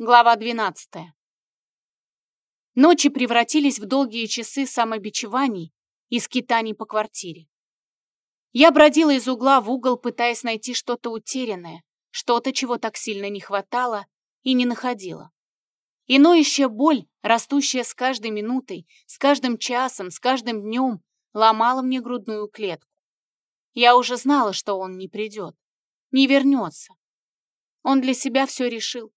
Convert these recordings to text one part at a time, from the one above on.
Глава 12. Ночи превратились в долгие часы самобичеваний и скитаний по квартире. Я бродила из угла в угол, пытаясь найти что-то утерянное, что-то, чего так сильно не хватало, и не находила. И ноющая боль, растущая с каждой минутой, с каждым часом, с каждым днем, ломала мне грудную клетку. Я уже знала, что он не придет, не вернется. Он для себя все решил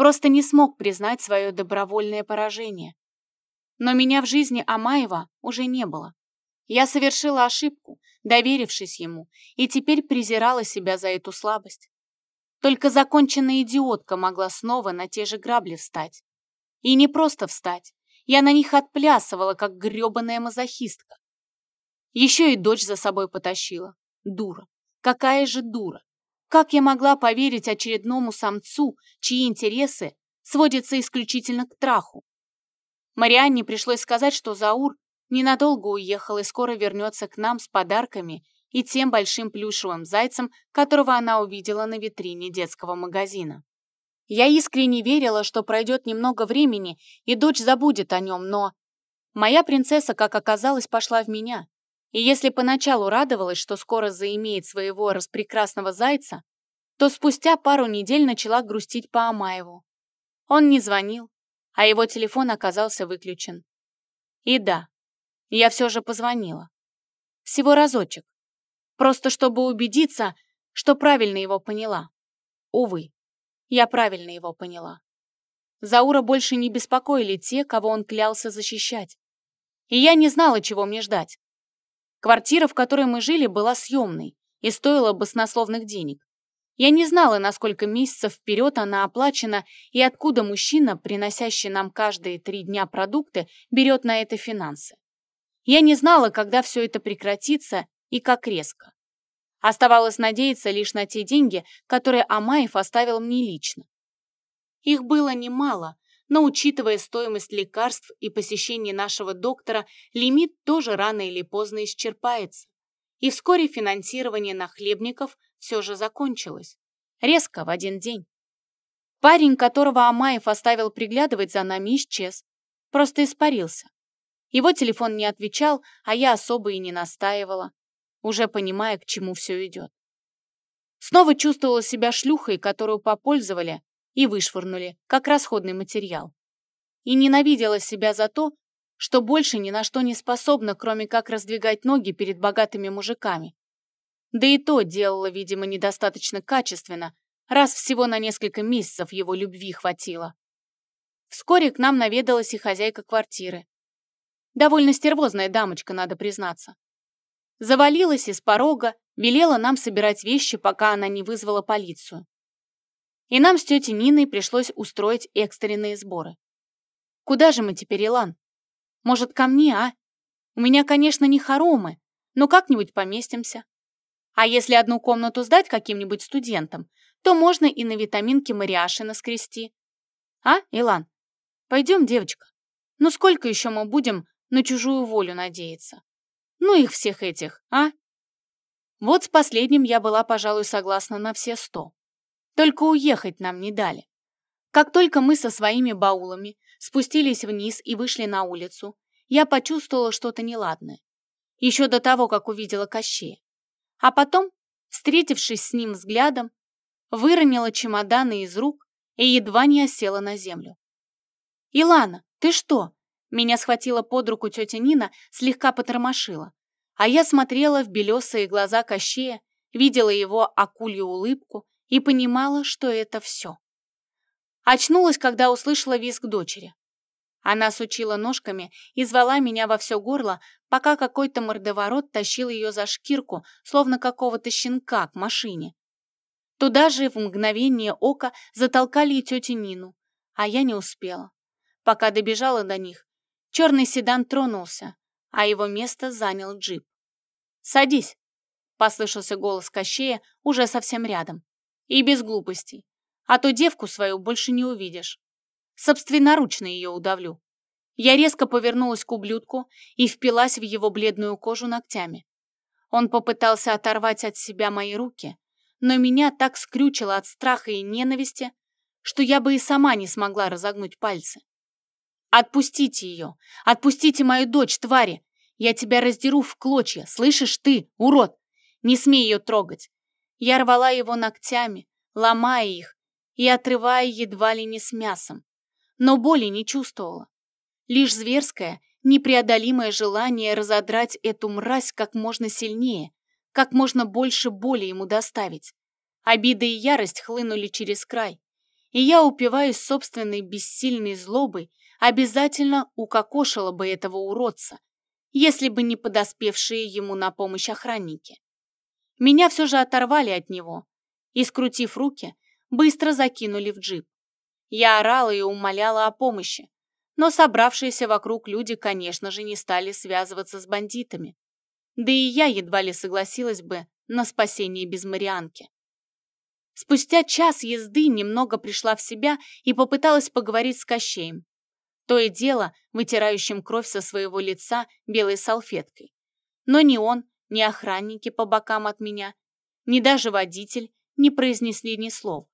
Просто не смог признать свое добровольное поражение. Но меня в жизни Амаева уже не было. Я совершила ошибку, доверившись ему, и теперь презирала себя за эту слабость. Только законченная идиотка могла снова на те же грабли встать. И не просто встать. Я на них отплясывала, как грёбаная мазохистка. Еще и дочь за собой потащила. Дура. Какая же дура. Как я могла поверить очередному самцу, чьи интересы сводятся исключительно к траху? Марианне пришлось сказать, что Заур ненадолго уехал и скоро вернется к нам с подарками и тем большим плюшевым зайцем, которого она увидела на витрине детского магазина. Я искренне верила, что пройдет немного времени, и дочь забудет о нем, но... Моя принцесса, как оказалось, пошла в меня. И если поначалу радовалась, что скоро заимеет своего распрекрасного зайца, то спустя пару недель начала грустить по Амаеву. Он не звонил, а его телефон оказался выключен. И да, я все же позвонила. Всего разочек. Просто чтобы убедиться, что правильно его поняла. Увы, я правильно его поняла. Заура больше не беспокоили те, кого он клялся защищать. И я не знала, чего мне ждать. Квартира, в которой мы жили, была съемной и стоила баснословных денег. Я не знала, на сколько месяцев вперед она оплачена и откуда мужчина, приносящий нам каждые три дня продукты, берет на это финансы. Я не знала, когда все это прекратится и как резко. Оставалось надеяться лишь на те деньги, которые Амаев оставил мне лично. Их было немало, но учитывая стоимость лекарств и посещение нашего доктора, лимит тоже рано или поздно исчерпается. И вскоре финансирование нахлебников все же закончилось. Резко, в один день. Парень, которого Амаев оставил приглядывать за нами, исчез. Просто испарился. Его телефон не отвечал, а я особо и не настаивала, уже понимая, к чему все идет. Снова чувствовала себя шлюхой, которую попользовали, и вышвырнули, как расходный материал. И ненавидела себя за то, что больше ни на что не способна, кроме как раздвигать ноги перед богатыми мужиками. Да и то делала, видимо, недостаточно качественно, раз всего на несколько месяцев его любви хватило. Вскоре к нам наведалась и хозяйка квартиры. Довольно стервозная дамочка, надо признаться. Завалилась из порога, велела нам собирать вещи, пока она не вызвала полицию и нам с тетей Ниной пришлось устроить экстренные сборы. Куда же мы теперь, Илан? Может, ко мне, а? У меня, конечно, не хоромы, но как-нибудь поместимся. А если одну комнату сдать каким-нибудь студентам, то можно и на витаминки Мариаши наскрести. А, Илан? Пойдем, девочка. Ну сколько еще мы будем на чужую волю надеяться? Ну их всех этих, а? Вот с последним я была, пожалуй, согласна на все сто. Только уехать нам не дали. Как только мы со своими баулами спустились вниз и вышли на улицу, я почувствовала что-то неладное. Еще до того, как увидела Кощея. А потом, встретившись с ним взглядом, выронила чемоданы из рук и едва не осела на землю. «Илана, ты что?» Меня схватила под руку тетя Нина, слегка потормошила. А я смотрела в белесые глаза Кощея, видела его акулью улыбку и понимала, что это все. Очнулась, когда услышала визг дочери. Она сучила ножками и звала меня во все горло, пока какой-то мордоворот тащил ее за шкирку, словно какого-то щенка, к машине. Туда же в мгновение ока затолкали и тетю Нину, а я не успела. Пока добежала до них, черный седан тронулся, а его место занял джип. «Садись!» — послышался голос Кощея уже совсем рядом. И без глупостей. А то девку свою больше не увидишь. Собственноручно ее удавлю. Я резко повернулась к ублюдку и впилась в его бледную кожу ногтями. Он попытался оторвать от себя мои руки, но меня так скрючило от страха и ненависти, что я бы и сама не смогла разогнуть пальцы. «Отпустите ее! Отпустите мою дочь, твари! Я тебя раздеру в клочья, слышишь ты, урод! Не смей ее трогать!» Я рвала его ногтями, ломая их и отрывая едва ли не с мясом. Но боли не чувствовала. Лишь зверское, непреодолимое желание разодрать эту мразь как можно сильнее, как можно больше боли ему доставить. Обида и ярость хлынули через край, и я, упиваясь собственной бессильной злобой, обязательно укокошила бы этого уродца, если бы не подоспевшие ему на помощь охранники. Меня все же оторвали от него и, скрутив руки, быстро закинули в джип. Я орала и умоляла о помощи, но собравшиеся вокруг люди, конечно же, не стали связываться с бандитами. Да и я едва ли согласилась бы на спасение без Марианки. Спустя час езды немного пришла в себя и попыталась поговорить с Кощеем. То и дело, вытирающим кровь со своего лица белой салфеткой. Но ни он, ни охранники по бокам от меня, ни даже водитель не произнесли ни слов.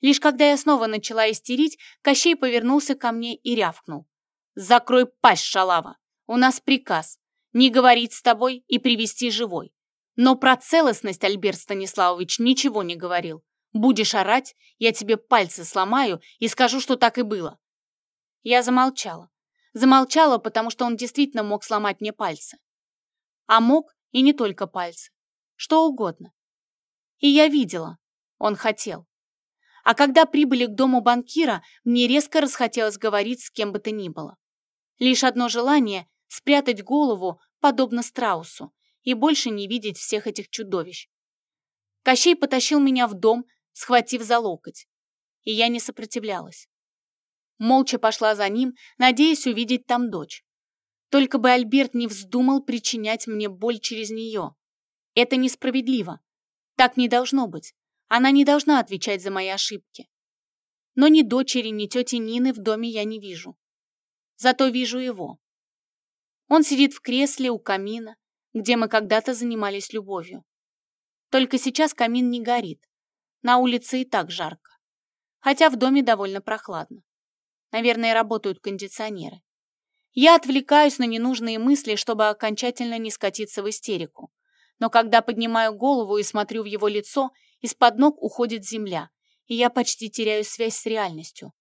Лишь когда я снова начала истерить, Кощей повернулся ко мне и рявкнул. «Закрой пасть, шалава! У нас приказ не говорить с тобой и привести живой. Но про целостность Альберт Станиславович ничего не говорил. Будешь орать, я тебе пальцы сломаю и скажу, что так и было». Я замолчала. Замолчала, потому что он действительно мог сломать мне пальцы. А мог и не только пальцы. Что угодно. И я видела. Он хотел. А когда прибыли к дому банкира, мне резко расхотелось говорить с кем бы то ни было. Лишь одно желание — спрятать голову, подобно страусу, и больше не видеть всех этих чудовищ. Кощей потащил меня в дом, схватив за локоть, и я не сопротивлялась. Молча пошла за ним, надеясь увидеть там дочь. Только бы Альберт не вздумал причинять мне боль через нее. Это несправедливо. Так не должно быть. Она не должна отвечать за мои ошибки. Но ни дочери, ни тети Нины в доме я не вижу. Зато вижу его. Он сидит в кресле у камина, где мы когда-то занимались любовью. Только сейчас камин не горит. На улице и так жарко. Хотя в доме довольно прохладно. Наверное, работают кондиционеры. Я отвлекаюсь на ненужные мысли, чтобы окончательно не скатиться в истерику. Но когда поднимаю голову и смотрю в его лицо, из-под ног уходит земля, и я почти теряю связь с реальностью.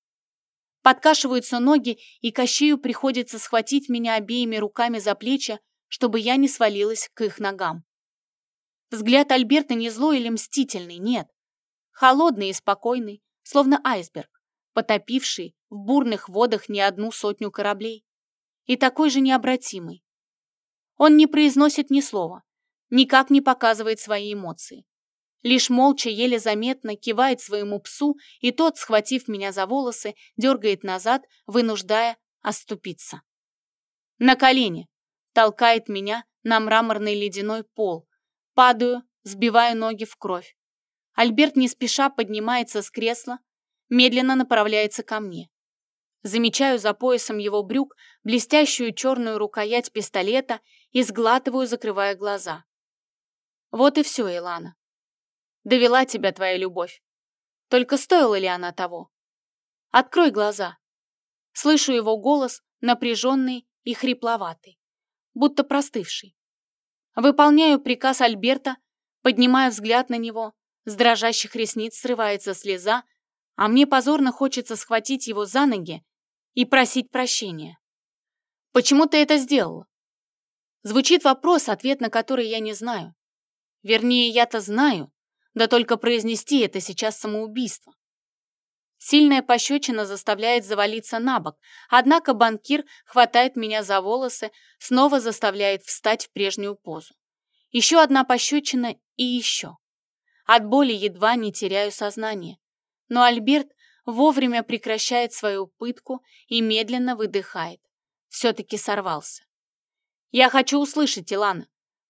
Подкашиваются ноги, и Кощею приходится схватить меня обеими руками за плечи, чтобы я не свалилась к их ногам. Взгляд Альберта не злой или мстительный, нет. Холодный и спокойный, словно айсберг, потопивший в бурных водах не одну сотню кораблей. И такой же необратимый. Он не произносит ни слова, никак не показывает свои эмоции. Лишь молча, еле заметно кивает своему псу, и тот, схватив меня за волосы, дергает назад, вынуждая оступиться. На колени. Толкает меня на мраморный ледяной пол. Падаю, сбиваю ноги в кровь. Альберт не спеша поднимается с кресла, медленно направляется ко мне. Замечаю за поясом его брюк блестящую черную рукоять пистолета и сглатываю, закрывая глаза. Вот и все, Илана. Довела тебя твоя любовь. Только стоила ли она того? Открой глаза. Слышу его голос, напряженный и хрипловатый, будто простывший. Выполняю приказ Альберта, поднимаю взгляд на него, с дрожащих ресниц срывается слеза, а мне позорно хочется схватить его за ноги и просить прощения. «Почему ты это сделала?» Звучит вопрос, ответ на который я не знаю. Вернее, я-то знаю, да только произнести это сейчас самоубийство. Сильная пощечина заставляет завалиться на бок, однако банкир хватает меня за волосы, снова заставляет встать в прежнюю позу. Еще одна пощечина и еще. От боли едва не теряю сознание. Но Альберт вовремя прекращает свою пытку и медленно выдыхает. Все-таки сорвался. «Я хочу услышать, Илана.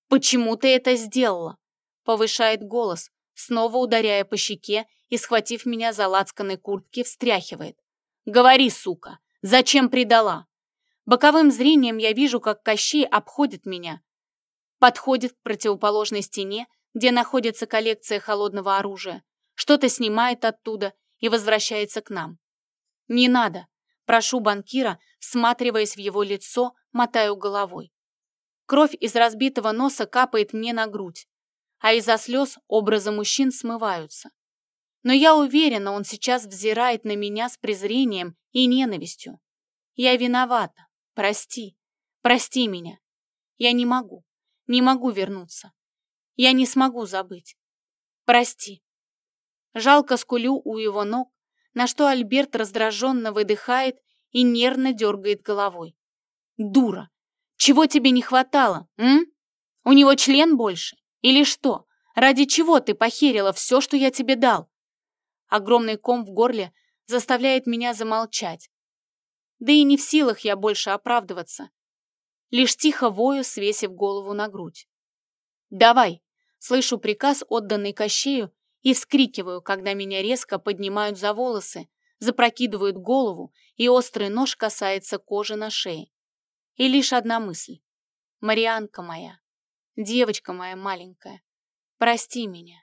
Почему ты это сделала?» Повышает голос, снова ударяя по щеке и, схватив меня за лацканы куртки, встряхивает. «Говори, сука! Зачем предала?» Боковым зрением я вижу, как Кощей обходит меня, подходит к противоположной стене, где находится коллекция холодного оружия, что-то снимает оттуда и возвращается к нам. «Не надо!» – прошу банкира, всматриваясь в его лицо, мотаю головой. Кровь из разбитого носа капает мне на грудь, а из-за слез образы мужчин смываются. Но я уверена, он сейчас взирает на меня с презрением и ненавистью. Я виновата. Прости. Прости меня. Я не могу. Не могу вернуться. Я не смогу забыть. Прости. Жалко скулю у его ног, на что Альберт раздраженно выдыхает и нервно дергает головой. Дура! Чего тебе не хватало, м? У него член больше? Или что? Ради чего ты похерила все, что я тебе дал? Огромный ком в горле заставляет меня замолчать. Да и не в силах я больше оправдываться. Лишь тихо вою, свесив голову на грудь. «Давай!» — слышу приказ, отданный Кощею, и вскрикиваю, когда меня резко поднимают за волосы, запрокидывают голову, и острый нож касается кожи на шее. И лишь одна мысль. «Марианка моя, девочка моя маленькая, прости меня,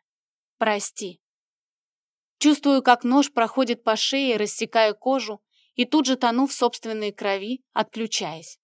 прости». Чувствую, как нож проходит по шее, рассекая кожу, и тут же тону в собственной крови, отключаясь.